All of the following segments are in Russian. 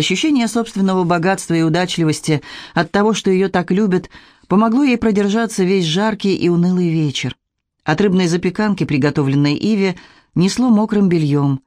Ощущение собственного богатства и удачливости от того, что ее так любят, помогло ей продержаться весь жаркий и унылый вечер. От рыбной запеканки, приготовленной Иве, несло мокрым бельем.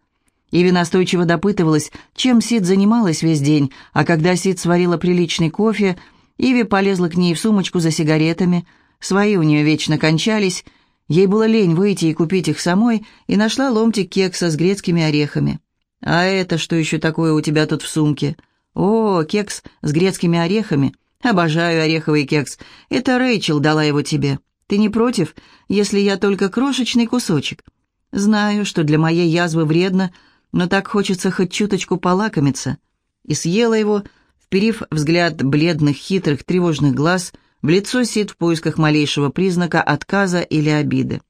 Иви настойчиво допытывалась, чем Сид занималась весь день, а когда Сид сварила приличный кофе, Иви полезла к ней в сумочку за сигаретами. Свои у нее вечно кончались. Ей было лень выйти и купить их самой, и нашла ломтик кекса с грецкими орехами. «А это что еще такое у тебя тут в сумке?» «О, кекс с грецкими орехами. Обожаю ореховый кекс. Это Рэйчел дала его тебе. Ты не против, если я только крошечный кусочек?» «Знаю, что для моей язвы вредно, но так хочется хоть чуточку полакомиться». И съела его, вперив взгляд бледных, хитрых, тревожных глаз в лицо Сид в поисках малейшего признака отказа или обиды.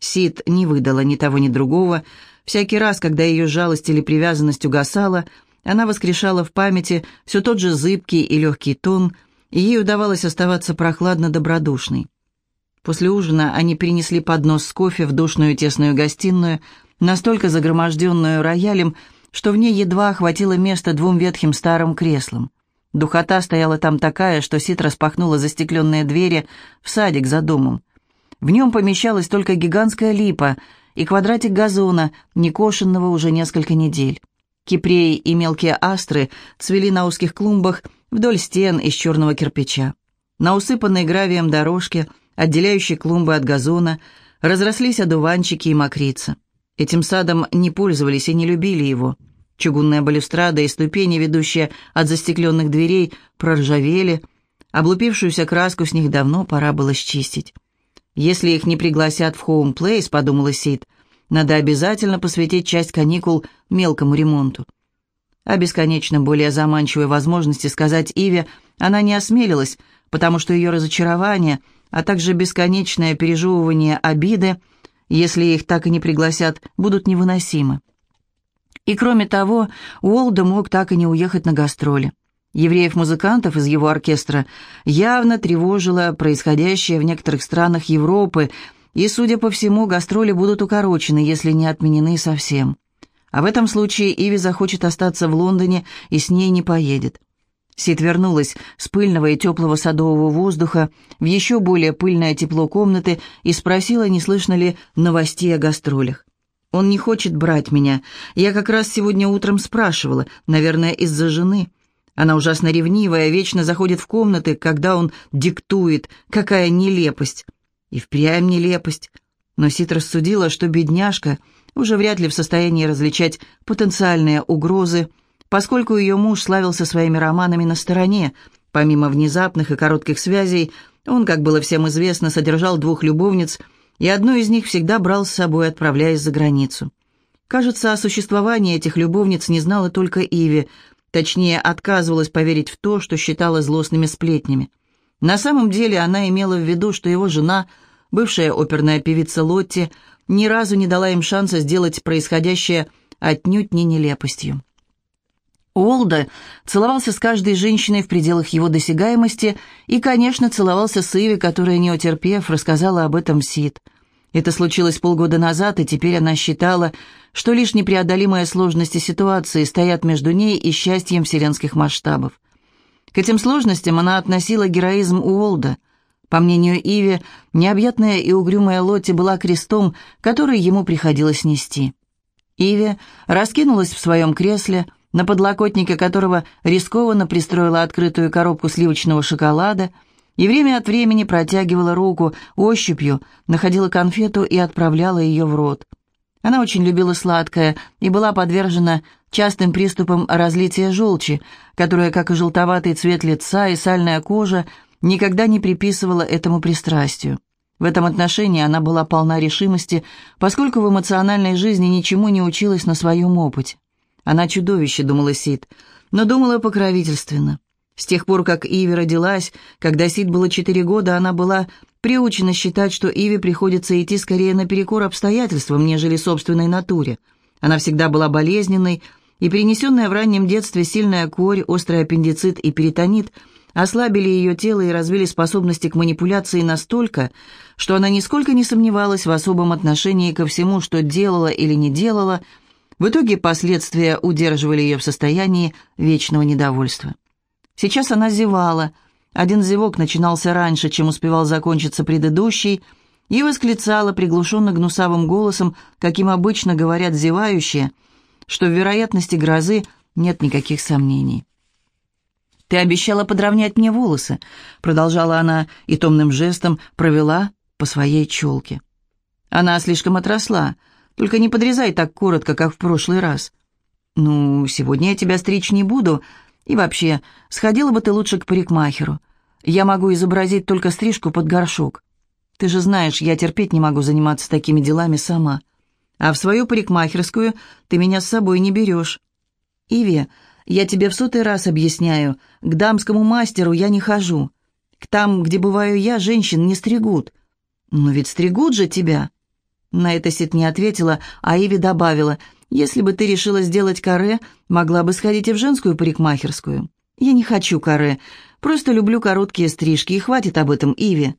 Сид не выдала ни того, ни другого, Всякий раз, когда ее жалость или привязанность угасала, она воскрешала в памяти все тот же зыбкий и легкий тон, и ей удавалось оставаться прохладно-добродушной. После ужина они перенесли поднос с кофе в душную тесную гостиную, настолько загроможденную роялем, что в ней едва хватило места двум ветхим старым креслам. Духота стояла там такая, что Сит распахнула застекленные двери в садик за домом. В нем помещалась только гигантская липа — и квадратик газона, некошенного уже несколько недель. Кипреи и мелкие астры цвели на узких клумбах вдоль стен из черного кирпича. На усыпанной гравием дорожке, отделяющей клумбы от газона, разрослись одуванчики и мокрица. Этим садом не пользовались и не любили его. Чугунная балюстрада и ступени, ведущие от застекленных дверей, проржавели. Облупившуюся краску с них давно пора было счистить. Если их не пригласят в Home Place, подумала Сид, надо обязательно посвятить часть каникул мелкому ремонту. А бесконечно более заманчивой возможности сказать Иве она не осмелилась, потому что ее разочарование, а также бесконечное пережевывание обиды, если их так и не пригласят, будут невыносимы. И кроме того, Уолда мог так и не уехать на гастроли. Евреев-музыкантов из его оркестра явно тревожило происходящее в некоторых странах Европы, и, судя по всему, гастроли будут укорочены, если не отменены совсем. А в этом случае Иви захочет остаться в Лондоне и с ней не поедет. Сид вернулась с пыльного и теплого садового воздуха в еще более пыльное тепло комнаты и спросила, не слышно ли новостей о гастролях. «Он не хочет брать меня. Я как раз сегодня утром спрашивала, наверное, из-за жены». Она ужасно ревнивая, вечно заходит в комнаты, когда он диктует. Какая нелепость. И впрямь нелепость. Но Сит рассудила, что бедняжка уже вряд ли в состоянии различать потенциальные угрозы, поскольку ее муж славился своими романами на стороне. Помимо внезапных и коротких связей, он, как было всем известно, содержал двух любовниц, и одну из них всегда брал с собой, отправляясь за границу. Кажется, о существовании этих любовниц не знала только Иви, Точнее, отказывалась поверить в то, что считала злостными сплетнями. На самом деле она имела в виду, что его жена, бывшая оперная певица Лотти, ни разу не дала им шанса сделать происходящее отнюдь не нелепостью. Уолда целовался с каждой женщиной в пределах его досягаемости и, конечно, целовался с Иви, которая, не утерпев, рассказала об этом Сид – это случилось полгода назад, и теперь она считала, что лишь непреодолимые сложности ситуации стоят между ней и счастьем вселенских масштабов. К этим сложностям она относила героизм Уолда. По мнению Иви, необъятная и угрюмая Лотти была крестом, который ему приходилось нести. Иви раскинулась в своем кресле, на подлокотнике которого рискованно пристроила открытую коробку сливочного шоколада – и время от времени протягивала руку ощупью, находила конфету и отправляла ее в рот. Она очень любила сладкое и была подвержена частым приступам разлития желчи, которая, как и желтоватый цвет лица и сальная кожа, никогда не приписывала этому пристрастию. В этом отношении она была полна решимости, поскольку в эмоциональной жизни ничему не училась на своем опыте. Она чудовище, думала Сид, но думала покровительственно. С тех пор, как Иви родилась, когда Сид было четыре года, она была приучена считать, что Иви приходится идти скорее наперекор обстоятельствам, нежели собственной натуре. Она всегда была болезненной, и перенесенная в раннем детстве сильная корь, острый аппендицит и перитонит ослабили ее тело и развили способности к манипуляции настолько, что она нисколько не сомневалась в особом отношении ко всему, что делала или не делала, В итоге последствия удерживали ее в состоянии вечного недовольства. Сейчас она зевала. Один зевок начинался раньше, чем успевал закончиться предыдущий, и восклицала приглушенно гнусавым голосом, каким обычно говорят зевающие, что в вероятности грозы нет никаких сомнений. «Ты обещала подровнять мне волосы», — продолжала она и томным жестом провела по своей челке. Она слишком отросла, только не подрезай так коротко, как в прошлый раз. Ну, сегодня я тебя стричь не буду, и вообще, сходила бы ты лучше к парикмахеру. Я могу изобразить только стрижку под горшок. Ты же знаешь, я терпеть не могу заниматься такими делами сама. А в свою парикмахерскую ты меня с собой не берешь. Иви, я тебе в сотый раз объясняю, к дамскому мастеру я не хожу. К там, где бываю я, женщин не стригут. Но ведь стригут же тебя. На это Сид не ответила, а Иви добавила, «Если бы ты решила сделать каре, могла бы сходить и в женскую парикмахерскую. Я не хочу каре, просто люблю короткие стрижки, и хватит об этом, Иви».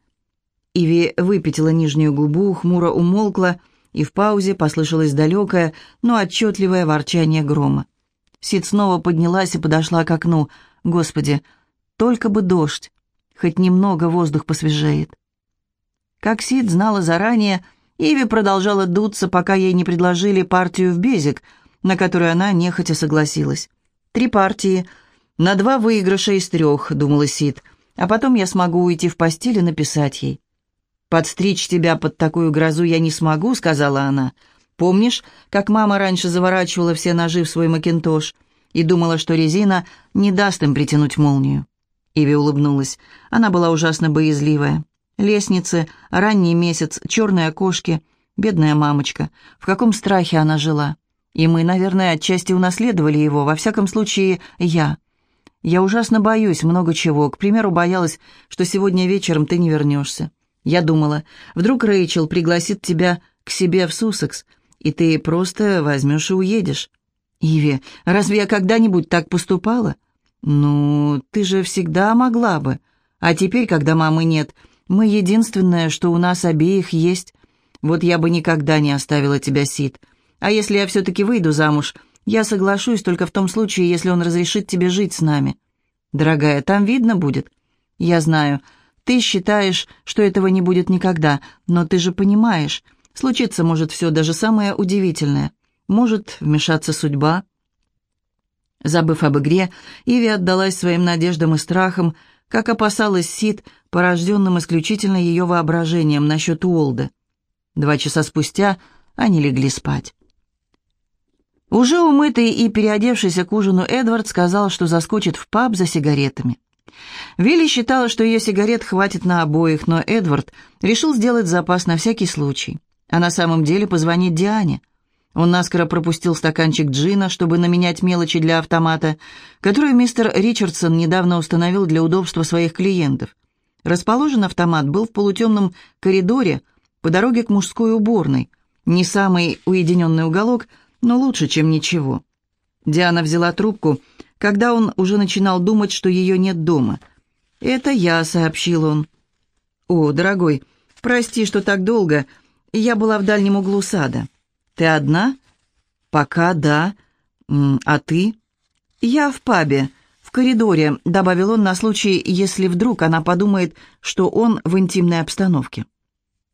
Иви выпятила нижнюю губу, хмуро умолкла, и в паузе послышалось далекое, но отчетливое ворчание грома. Сид снова поднялась и подошла к окну. «Господи, только бы дождь, хоть немного воздух посвежеет». Как Сид знала заранее, Иви продолжала дуться, пока ей не предложили партию в безик, на которую она нехотя согласилась. «Три партии, на два выигрыша из трех», — думала Сид, «а потом я смогу уйти в постель и написать ей». «Подстричь тебя под такую грозу я не смогу», — сказала она. «Помнишь, как мама раньше заворачивала все ножи в свой макинтош и думала, что резина не даст им притянуть молнию?» Иви улыбнулась. Она была ужасно боязливая. Лестницы, ранний месяц, черные окошки, бедная мамочка. В каком страхе она жила. И мы, наверное, отчасти унаследовали его, во всяком случае, я. Я ужасно боюсь много чего. К примеру, боялась, что сегодня вечером ты не вернешься. Я думала, вдруг Рэйчел пригласит тебя к себе в Суссекс, и ты просто возьмешь и уедешь. Иви, разве я когда-нибудь так поступала? Ну, ты же всегда могла бы. А теперь, когда мамы нет, мы единственное, что у нас обеих есть. Вот я бы никогда не оставила тебя, Сид. А если я все-таки выйду замуж, я соглашусь только в том случае, если он разрешит тебе жить с нами. Дорогая, там видно будет. Я знаю, ты считаешь, что этого не будет никогда, но ты же понимаешь, случиться может все, даже самое удивительное. Может вмешаться судьба. Забыв об игре, Иви отдалась своим надеждам и страхам, как опасалась Сид, порожденным исключительно ее воображением насчет Уолда. Два часа спустя они легли спать. Уже умытый и переодевшийся к ужину Эдвард сказал, что заскочит в паб за сигаретами. Вилли считала, что ее сигарет хватит на обоих, но Эдвард решил сделать запас на всякий случай, а на самом деле позвонить Диане. Он наскоро пропустил стаканчик джина, чтобы наменять мелочи для автомата, которую мистер Ричардсон недавно установил для удобства своих клиентов. Расположен автомат был в полутемном коридоре по дороге к мужской уборной. Не самый уединенный уголок, но лучше, чем ничего. Диана взяла трубку, когда он уже начинал думать, что ее нет дома. «Это я», — сообщил он. «О, дорогой, прости, что так долго. Я была в дальнем углу сада». «Ты одна?» «Пока да. А ты?» «Я в пабе, в коридоре», — добавил он на случай, если вдруг она подумает, что он в интимной обстановке.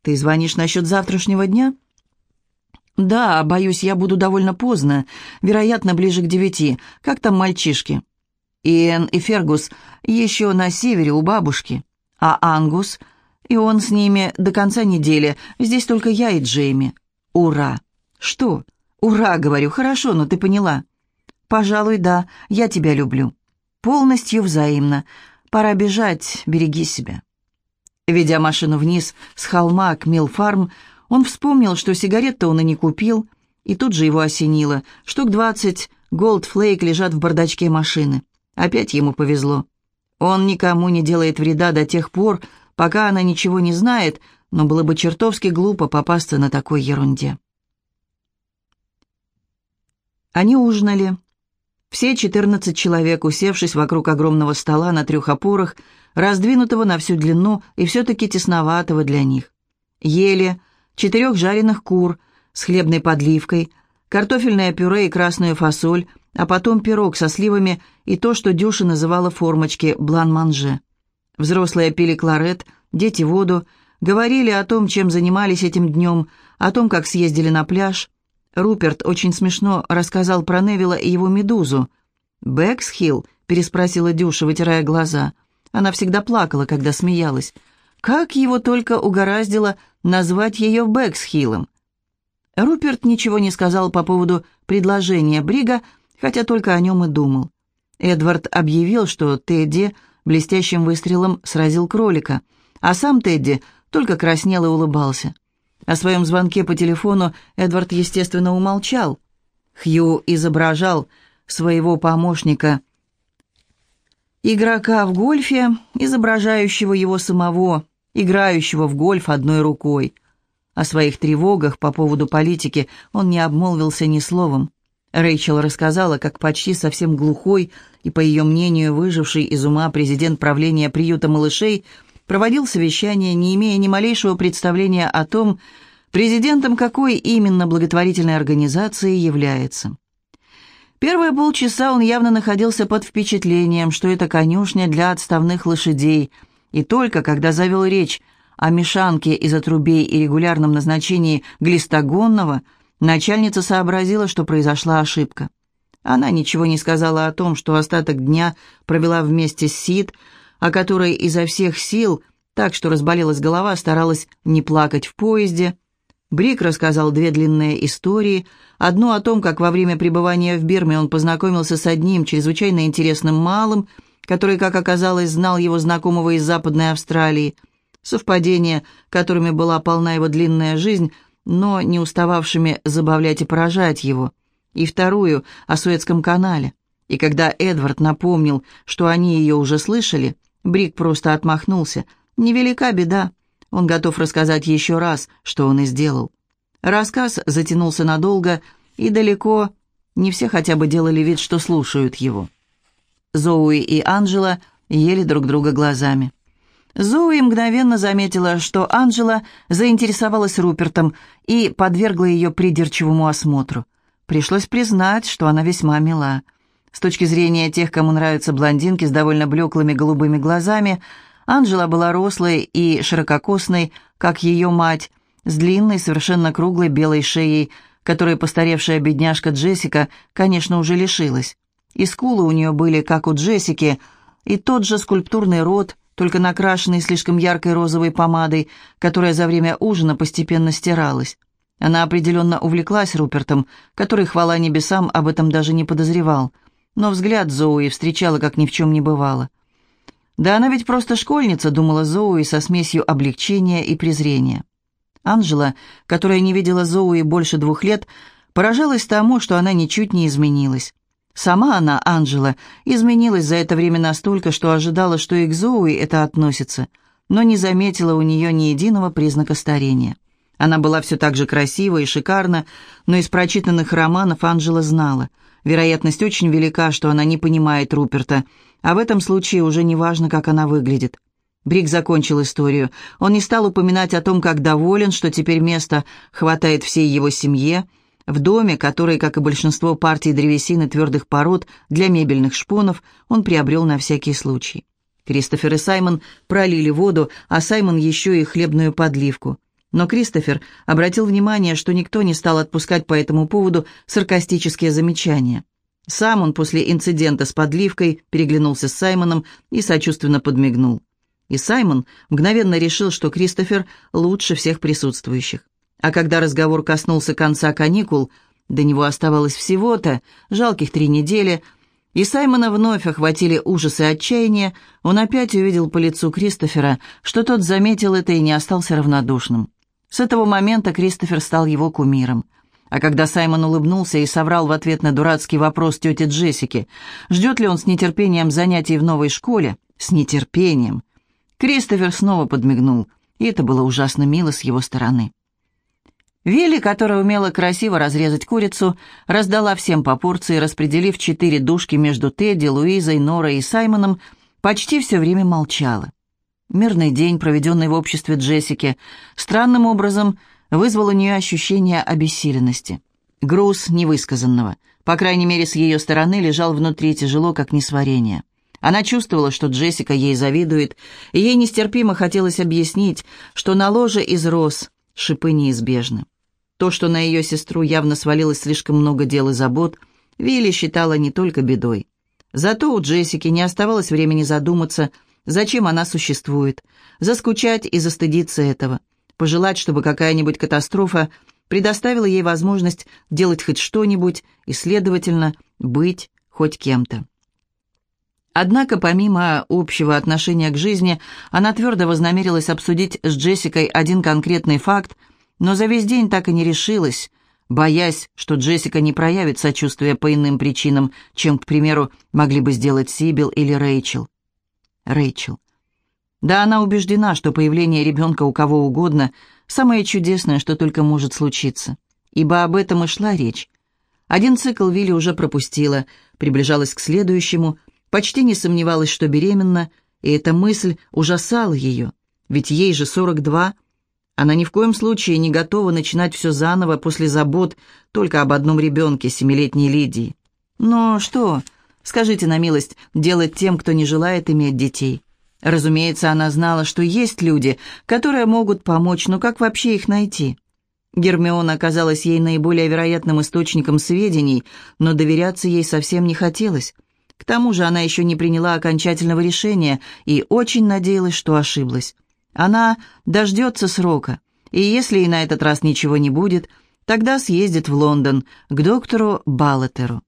«Ты звонишь насчет завтрашнего дня?» «Да, боюсь, я буду довольно поздно, вероятно, ближе к девяти. Как там мальчишки?» «Иэн и Фергус еще на севере у бабушки. А Ангус? И он с ними до конца недели. Здесь только я и Джейми. Ура!» «Что? Ура!» — говорю. «Хорошо, но ты поняла». «Пожалуй, да. Я тебя люблю. Полностью взаимно. Пора бежать. Береги себя». Ведя машину вниз с холма к Милфарм, он вспомнил, что сигарет-то он и не купил, и тут же его осенило. Штук двадцать голдфлейк лежат в бардачке машины. Опять ему повезло. Он никому не делает вреда до тех пор, пока она ничего не знает, но было бы чертовски глупо попасться на такой ерунде. Они ужинали. Все четырнадцать человек, усевшись вокруг огромного стола на трех опорах, раздвинутого на всю длину и все-таки тесноватого для них. Ели четырех жареных кур с хлебной подливкой, картофельное пюре и красную фасоль, а потом пирог со сливами и то, что Дюша называла формочки блан-манже. Взрослые пили кларет, дети воду, говорили о том, чем занимались этим днем, о том, как съездили на пляж. Руперт очень смешно рассказал про Невилла и его медузу. «Бэксхилл?» — переспросила Дюша, вытирая глаза. Она всегда плакала, когда смеялась. Как его только угораздило назвать ее Бэксхиллом. Руперт ничего не сказал по поводу предложения Брига, хотя только о нем и думал. Эдвард объявил, что Тедди блестящим выстрелом сразил кролика, а сам Тедди только краснел и улыбался. О своем звонке по телефону Эдвард, естественно, умолчал. Хью изображал своего помощника, игрока в гольфе, изображающего его самого, играющего в гольф одной рукой. О своих тревогах по поводу политики он не обмолвился ни словом. Рэйчел рассказала, как почти совсем глухой и, по ее мнению, выживший из ума президент правления приюта малышей проводил совещание, не имея ни малейшего представления о том, президентом какой именно благотворительной организации является. Первые полчаса он явно находился под впечатлением, что это конюшня для отставных лошадей, и только когда завел речь о мешанке из отрубей и регулярном назначении глистогонного, начальница сообразила, что произошла ошибка. Она ничего не сказала о том, что остаток дня провела вместе с Сид, о которой изо всех сил, так что разболелась голова, старалась не плакать в поезде, Брик рассказал две длинные истории. Одну о том, как во время пребывания в Бирме он познакомился с одним чрезвычайно интересным малым, который, как оказалось, знал его знакомого из Западной Австралии. Совпадения, которыми была полна его длинная жизнь, но не устававшими забавлять и поражать его. И вторую о Суэцком канале. И когда Эдвард напомнил, что они ее уже слышали, Брик просто отмахнулся. «Невелика беда. Он готов рассказать еще раз, что он и сделал. Рассказ затянулся надолго, и далеко не все хотя бы делали вид, что слушают его. Зоуи и Анжела ели друг друга глазами. Зоуи мгновенно заметила, что Анжела заинтересовалась Рупертом и подвергла ее придирчивому осмотру. Пришлось признать, что она весьма мила. С точки зрения тех, кому нравятся блондинки с довольно блеклыми голубыми глазами – Анжела была рослой и ширококосной, как ее мать, с длинной, совершенно круглой белой шеей, которой постаревшая бедняжка Джессика, конечно, уже лишилась. И скулы у нее были, как у Джессики, и тот же скульптурный рот, только накрашенный слишком яркой розовой помадой, которая за время ужина постепенно стиралась. Она определенно увлеклась Рупертом, который, хвала небесам, об этом даже не подозревал. Но взгляд Зоуи встречала, как ни в чем не бывало. «Да она ведь просто школьница», — думала Зоуи со смесью облегчения и презрения. Анжела, которая не видела Зоуи больше двух лет, поражалась тому, что она ничуть не изменилась. Сама она, Анжела, изменилась за это время настолько, что ожидала, что и к Зоуи это относится, но не заметила у нее ни единого признака старения. Она была все так же красива и шикарна, но из прочитанных романов Анжела знала. Вероятность очень велика, что она не понимает Руперта, а в этом случае уже не важно, как она выглядит. Брик закончил историю. Он не стал упоминать о том, как доволен, что теперь места хватает всей его семье, в доме, который, как и большинство партий древесины твердых пород для мебельных шпонов, он приобрел на всякий случай. Кристофер и Саймон пролили воду, а Саймон еще и хлебную подливку. Но Кристофер обратил внимание, что никто не стал отпускать по этому поводу саркастические замечания. Сам он после инцидента с подливкой переглянулся с Саймоном и сочувственно подмигнул. И Саймон мгновенно решил, что Кристофер лучше всех присутствующих. А когда разговор коснулся конца каникул, до него оставалось всего-то жалких три недели, и Саймона вновь охватили ужас и отчаяние, он опять увидел по лицу Кристофера, что тот заметил это и не остался равнодушным. С этого момента Кристофер стал его кумиром. А когда Саймон улыбнулся и соврал в ответ на дурацкий вопрос тети Джессики, ждет ли он с нетерпением занятий в новой школе? С нетерпением. Кристофер снова подмигнул, и это было ужасно мило с его стороны. Вилли, которая умела красиво разрезать курицу, раздала всем по порции, распределив четыре душки между Тедди, Луизой, Норой и Саймоном, почти все время молчала. Мирный день, проведенный в обществе Джессики, странным образом вызвал у нее ощущение обессиленности. Груз невысказанного, по крайней мере, с ее стороны, лежал внутри тяжело, как несварение. Она чувствовала, что Джессика ей завидует, и ей нестерпимо хотелось объяснить, что на ложе из роз шипы неизбежны. То, что на ее сестру явно свалилось слишком много дел и забот, Вилли считала не только бедой. Зато у Джессики не оставалось времени задуматься, зачем она существует, заскучать и застыдиться этого, пожелать, чтобы какая-нибудь катастрофа предоставила ей возможность делать хоть что-нибудь и, следовательно, быть хоть кем-то. Однако, помимо общего отношения к жизни, она твердо вознамерилась обсудить с Джессикой один конкретный факт, но за весь день так и не решилась, боясь, что Джессика не проявит сочувствия по иным причинам, чем, к примеру, могли бы сделать Сибил или Рэйчел. Рэйчел. Да, она убеждена, что появление ребенка у кого угодно – самое чудесное, что только может случиться. Ибо об этом и шла речь. Один цикл Вилли уже пропустила, приближалась к следующему – почти не сомневалась, что беременна, и эта мысль ужасала ее, ведь ей же 42. Она ни в коем случае не готова начинать все заново после забот только об одном ребенке, семилетней Лидии. Но что, скажите на милость, делать тем, кто не желает иметь детей? Разумеется, она знала, что есть люди, которые могут помочь, но как вообще их найти? Гермиона оказалась ей наиболее вероятным источником сведений, но доверяться ей совсем не хотелось. К тому же она еще не приняла окончательного решения и очень надеялась, что ошиблась. Она дождется срока, и если и на этот раз ничего не будет, тогда съездит в Лондон к доктору Баллетеру.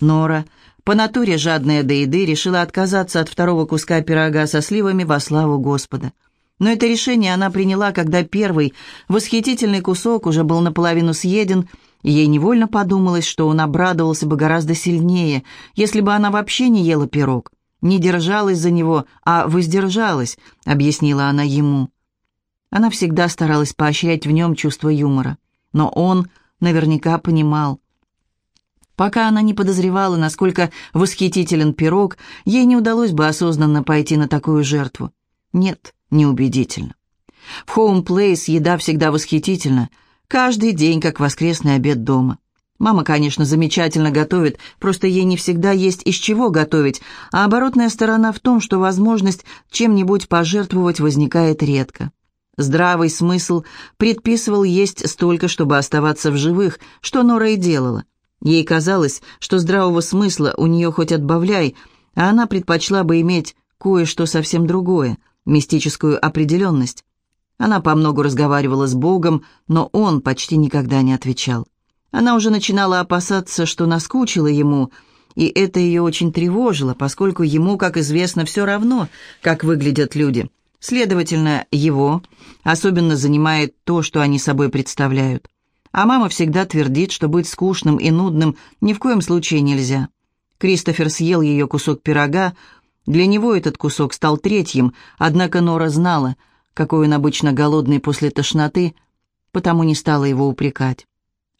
Нора, по натуре жадная до еды, решила отказаться от второго куска пирога со сливами во славу Господа. Но это решение она приняла, когда первый, восхитительный кусок уже был наполовину съеден, Ей невольно подумалось, что он обрадовался бы гораздо сильнее, если бы она вообще не ела пирог. Не держалась за него, а воздержалась, объяснила она ему. Она всегда старалась поощрять в нем чувство юмора. Но он наверняка понимал. Пока она не подозревала, насколько восхитителен пирог, ей не удалось бы осознанно пойти на такую жертву. Нет, неубедительно. В Хоум-Плейс еда всегда восхитительна — Каждый день, как воскресный обед дома. Мама, конечно, замечательно готовит, просто ей не всегда есть из чего готовить, а оборотная сторона в том, что возможность чем-нибудь пожертвовать возникает редко. Здравый смысл предписывал есть столько, чтобы оставаться в живых, что Нора и делала. Ей казалось, что здравого смысла у нее хоть отбавляй, а она предпочла бы иметь кое-что совсем другое, мистическую определенность. Она помногу разговаривала с Богом, но он почти никогда не отвечал. Она уже начинала опасаться, что наскучила ему, и это ее очень тревожило, поскольку ему, как известно, все равно, как выглядят люди. Следовательно, его особенно занимает то, что они собой представляют. А мама всегда твердит, что быть скучным и нудным ни в коем случае нельзя. Кристофер съел ее кусок пирога, для него этот кусок стал третьим, однако Нора знала – какой он обычно голодный после тошноты, потому не стала его упрекать.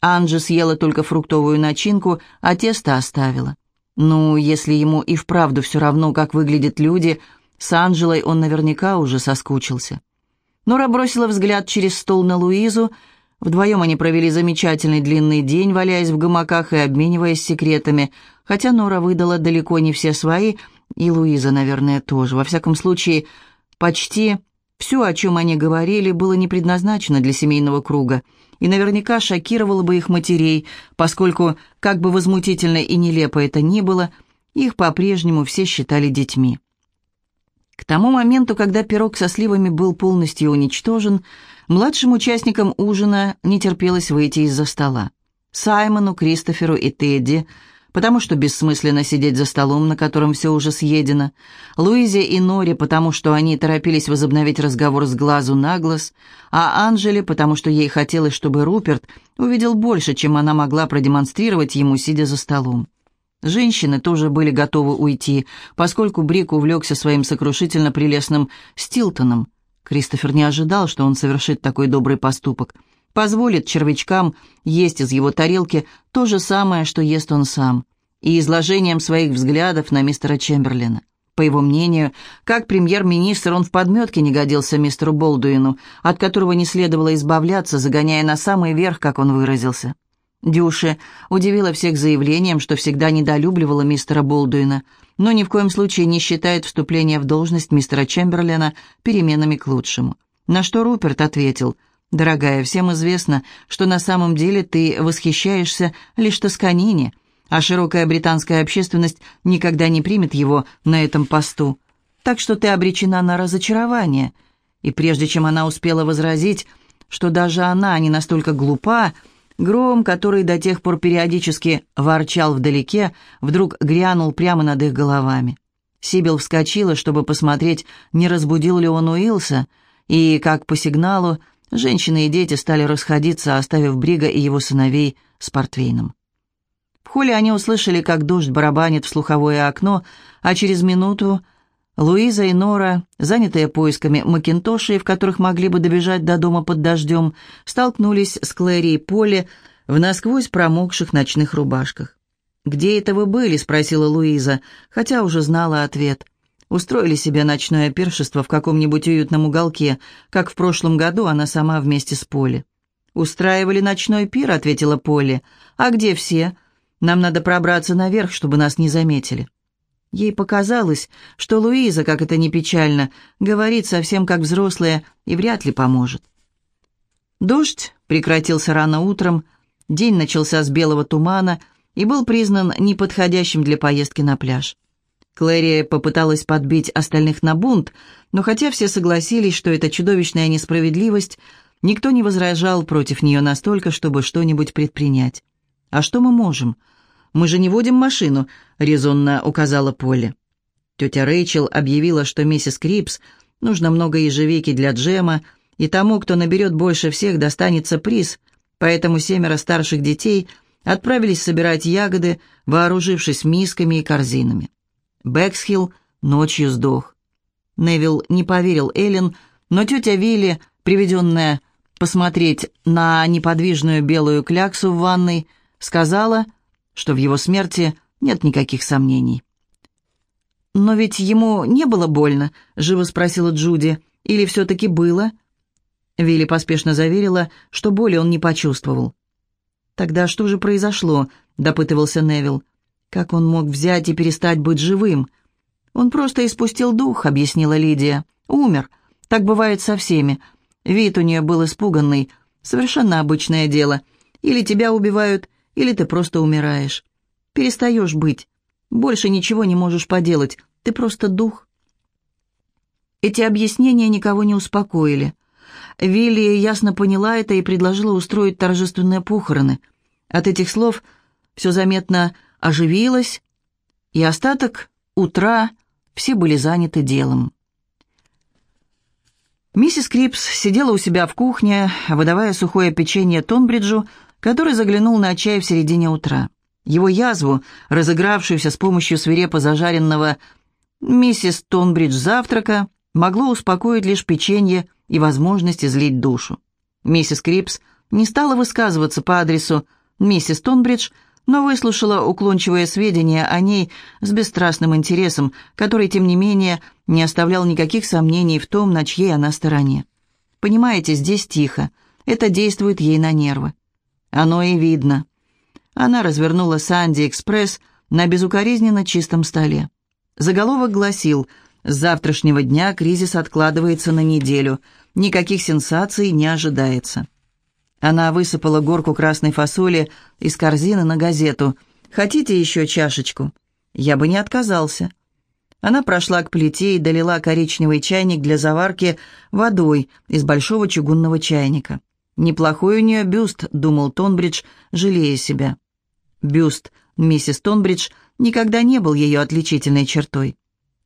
Анжи съела только фруктовую начинку, а тесто оставила. Ну, если ему и вправду все равно, как выглядят люди, с Анжелой он наверняка уже соскучился. Нора бросила взгляд через стол на Луизу. Вдвоем они провели замечательный длинный день, валяясь в гамаках и обмениваясь секретами, хотя Нора выдала далеко не все свои, и Луиза, наверное, тоже. Во всяком случае, почти все, о чем они говорили, было не предназначено для семейного круга и наверняка шокировало бы их матерей, поскольку, как бы возмутительно и нелепо это ни было, их по-прежнему все считали детьми. К тому моменту, когда пирог со сливами был полностью уничтожен, младшим участникам ужина не терпелось выйти из-за стола. Саймону, Кристоферу и Тедди – потому что бессмысленно сидеть за столом, на котором все уже съедено, Луизе и Норе, потому что они торопились возобновить разговор с глазу на глаз, а Анжеле, потому что ей хотелось, чтобы Руперт увидел больше, чем она могла продемонстрировать ему, сидя за столом. Женщины тоже были готовы уйти, поскольку Брик увлекся своим сокрушительно прелестным Стилтоном. Кристофер не ожидал, что он совершит такой добрый поступок – позволит червячкам есть из его тарелки то же самое, что ест он сам, и изложением своих взглядов на мистера Чемберлина. По его мнению, как премьер-министр он в подметке не годился мистеру Болдуину, от которого не следовало избавляться, загоняя на самый верх, как он выразился. Дюше удивила всех заявлением, что всегда недолюбливала мистера Болдуина, но ни в коем случае не считает вступление в должность мистера Чемберлена переменами к лучшему. На что Руперт ответил, «Дорогая, всем известно, что на самом деле ты восхищаешься лишь Тосканине, а широкая британская общественность никогда не примет его на этом посту. Так что ты обречена на разочарование». И прежде чем она успела возразить, что даже она не настолько глупа, Гром, который до тех пор периодически ворчал вдалеке, вдруг грянул прямо над их головами. Сибил вскочила, чтобы посмотреть, не разбудил ли он Уилса, и, как по сигналу, женщины и дети стали расходиться, оставив Брига и его сыновей с портвейном. В холле они услышали, как дождь барабанит в слуховое окно, а через минуту Луиза и Нора, занятые поисками макинтошей, в которых могли бы добежать до дома под дождем, столкнулись с Клэри и Полли в насквозь промокших ночных рубашках. «Где это вы были?» — спросила Луиза, хотя уже знала ответ. Устроили себе ночное пиршество в каком-нибудь уютном уголке, как в прошлом году она сама вместе с Полли. «Устраивали ночной пир», — ответила Полли. «А где все? Нам надо пробраться наверх, чтобы нас не заметили». Ей показалось, что Луиза, как это ни печально, говорит совсем как взрослая и вряд ли поможет. Дождь прекратился рано утром, день начался с белого тумана и был признан неподходящим для поездки на пляж. Клэрия попыталась подбить остальных на бунт, но хотя все согласились, что это чудовищная несправедливость, никто не возражал против нее настолько, чтобы что-нибудь предпринять. «А что мы можем?» Мы же не водим машину», — резонно указала Полли. Тетя Рэйчел объявила, что миссис Крипс нужно много ежевики для джема, и тому, кто наберет больше всех, достанется приз, поэтому семеро старших детей отправились собирать ягоды, вооружившись мисками и корзинами. Бэксхилл ночью сдох. Невил не поверил Эллен, но тетя Вилли, приведенная посмотреть на неподвижную белую кляксу в ванной, сказала, что в его смерти нет никаких сомнений. «Но ведь ему не было больно?» — живо спросила Джуди. «Или все-таки было?» Вилли поспешно заверила, что боли он не почувствовал. «Тогда что же произошло?» — допытывался Невил. «Как он мог взять и перестать быть живым?» «Он просто испустил дух», — объяснила Лидия. «Умер. Так бывает со всеми. Вид у нее был испуганный. Совершенно обычное дело. Или тебя убивают, или ты просто умираешь. Перестаешь быть. Больше ничего не можешь поделать. Ты просто дух. Эти объяснения никого не успокоили. Вилли ясно поняла это и предложила устроить торжественные похороны. От этих слов все заметно оживилось, и остаток утра все были заняты делом. Миссис Крипс сидела у себя в кухне, выдавая сухое печенье Тонбриджу, который заглянул на чай в середине утра. Его язву, разыгравшуюся с помощью свирепо зажаренного миссис Тонбридж завтрака, могло успокоить лишь печенье и возможность излить душу. Миссис Крипс не стала высказываться по адресу миссис Тонбридж, но выслушала уклончивые сведения о ней с бесстрастным интересом, который, тем не менее, не оставлял никаких сомнений в том, на чьей она стороне. «Понимаете, здесь тихо. Это действует ей на нервы. Оно и видно. Она развернула «Санди Экспресс» на безукоризненно чистом столе. Заголовок гласил «С завтрашнего дня кризис откладывается на неделю. Никаких сенсаций не ожидается». Она высыпала горку красной фасоли из корзины на газету. «Хотите еще чашечку?» «Я бы не отказался». Она прошла к плите и долила коричневый чайник для заварки водой из большого чугунного чайника. «Неплохой у нее бюст», — думал Тонбридж, жалея себя. Бюст миссис Тонбридж никогда не был ее отличительной чертой.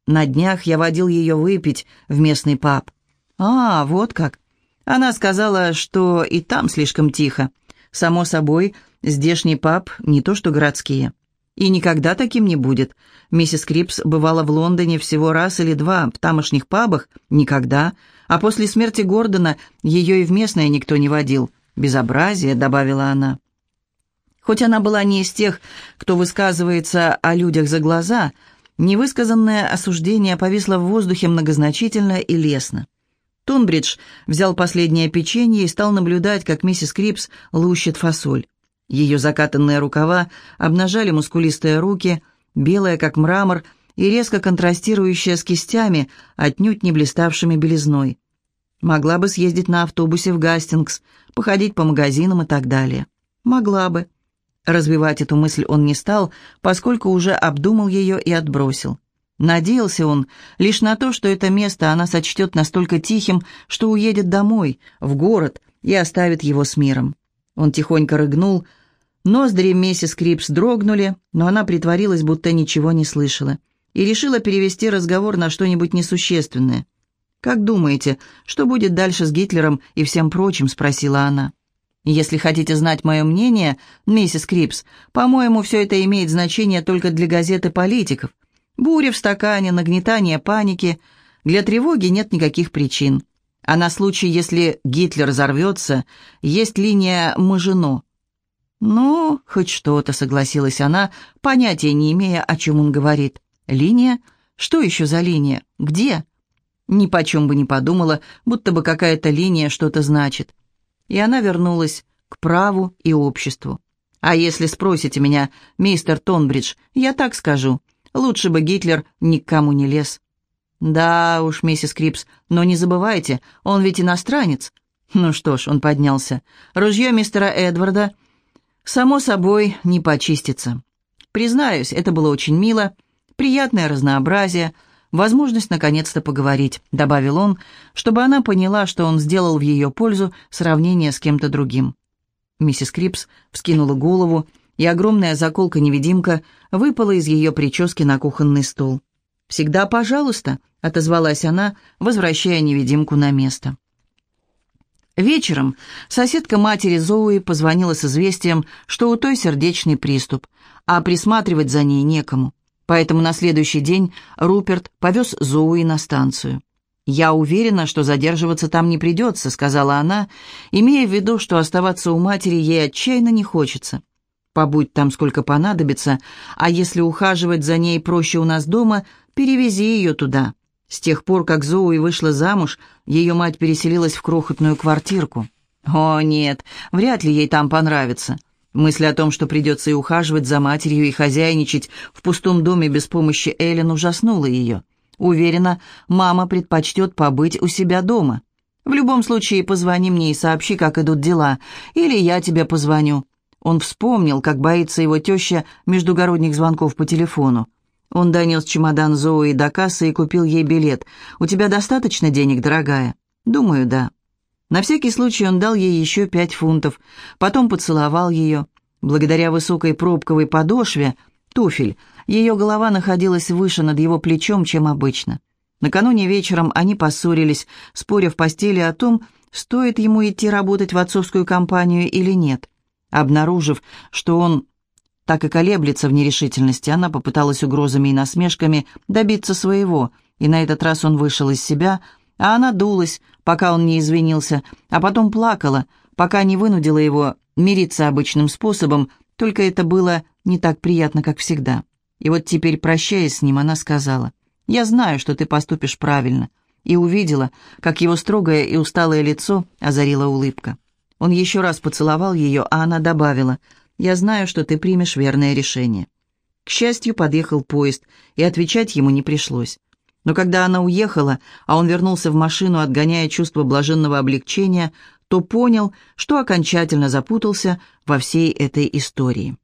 На днях я водил ее выпить в местный паб. «А, вот как». Она сказала, что и там слишком тихо. Само собой, здешний паб не то что городские. И никогда таким не будет. Миссис Крипс бывала в Лондоне всего раз или два, в тамошних пабах — никогда — а после смерти Гордона ее и в местное никто не водил. «Безобразие», — добавила она. Хоть она была не из тех, кто высказывается о людях за глаза, невысказанное осуждение повисло в воздухе многозначительно и лестно. Тунбридж взял последнее печенье и стал наблюдать, как миссис Крипс лущит фасоль. Ее закатанные рукава обнажали мускулистые руки, белые как мрамор и резко контрастирующие с кистями, отнюдь не блиставшими белизной. Могла бы съездить на автобусе в Гастингс, походить по магазинам и так далее. Могла бы. Развивать эту мысль он не стал, поскольку уже обдумал ее и отбросил. Надеялся он лишь на то, что это место она сочтет настолько тихим, что уедет домой, в город, и оставит его с миром. Он тихонько рыгнул, ноздри миссис Крипс дрогнули, но она притворилась, будто ничего не слышала, и решила перевести разговор на что-нибудь несущественное. «Как думаете, что будет дальше с Гитлером и всем прочим?» — спросила она. «Если хотите знать мое мнение, миссис Крипс, по-моему, все это имеет значение только для газеты политиков. Буря в стакане, нагнетание паники. Для тревоги нет никаких причин. А на случай, если Гитлер взорвется, есть линия Мажино. «Ну, хоть что-то», — согласилась она, понятия не имея, о чем он говорит. «Линия? Что еще за линия? Где?» Ни почем бы не подумала, будто бы какая-то линия что-то значит. И она вернулась к праву и обществу. «А если спросите меня, мистер Тонбридж, я так скажу. Лучше бы Гитлер никому не лез». «Да уж, миссис Крипс, но не забывайте, он ведь иностранец». Ну что ж, он поднялся. Ружье мистера Эдварда, само собой, не почистится. Признаюсь, это было очень мило, приятное разнообразие, возможность наконец-то поговорить, добавил он, чтобы она поняла, что он сделал в ее пользу сравнение с кем-то другим. Миссис Крипс вскинула голову, и огромная заколка-невидимка выпала из ее прически на кухонный стол. «Всегда пожалуйста», — отозвалась она, возвращая невидимку на место. Вечером соседка матери Зоуи позвонила с известием, что у той сердечный приступ, а присматривать за ней некому. Поэтому на следующий день Руперт повез Зоуи на станцию. «Я уверена, что задерживаться там не придется», — сказала она, имея в виду, что оставаться у матери ей отчаянно не хочется. Побудь там сколько понадобится, а если ухаживать за ней проще у нас дома, перевези ее туда. С тех пор, как Зоуи вышла замуж, ее мать переселилась в крохотную квартирку. О, нет, вряд ли ей там понравится. Мысль о том, что придется и ухаживать за матерью, и хозяйничать в пустом доме без помощи Эллен ужаснула ее. Уверена, мама предпочтет побыть у себя дома. В любом случае, позвони мне и сообщи, как идут дела, или я тебе позвоню. Он вспомнил, как боится его теща междугородних звонков по телефону. Он донес чемодан Зои до кассы и купил ей билет. «У тебя достаточно денег, дорогая?» «Думаю, да». На всякий случай он дал ей еще пять фунтов, потом поцеловал ее. Благодаря высокой пробковой подошве, туфель, ее голова находилась выше над его плечом, чем обычно. Накануне вечером они поссорились, споря в постели о том, стоит ему идти работать в отцовскую компанию или нет. Обнаружив, что он так и колеблется в нерешительности, она попыталась угрозами и насмешками добиться своего, и на этот раз он вышел из себя, а она дулась, пока он не извинился, а потом плакала, пока не вынудила его мириться обычным способом, только это было не так приятно, как всегда. И вот теперь, прощаясь с ним, она сказала, «Я знаю, что ты поступишь правильно», и увидела, как его строгое и усталое лицо озарила улыбка. Он еще раз поцеловал ее, а она добавила, «Я знаю, что ты примешь верное решение». К счастью, подъехал поезд, и отвечать ему не пришлось. Но когда она уехала, а он вернулся в машину, отгоняя чувство блаженного облегчения, то понял, что окончательно запутался во всей этой истории.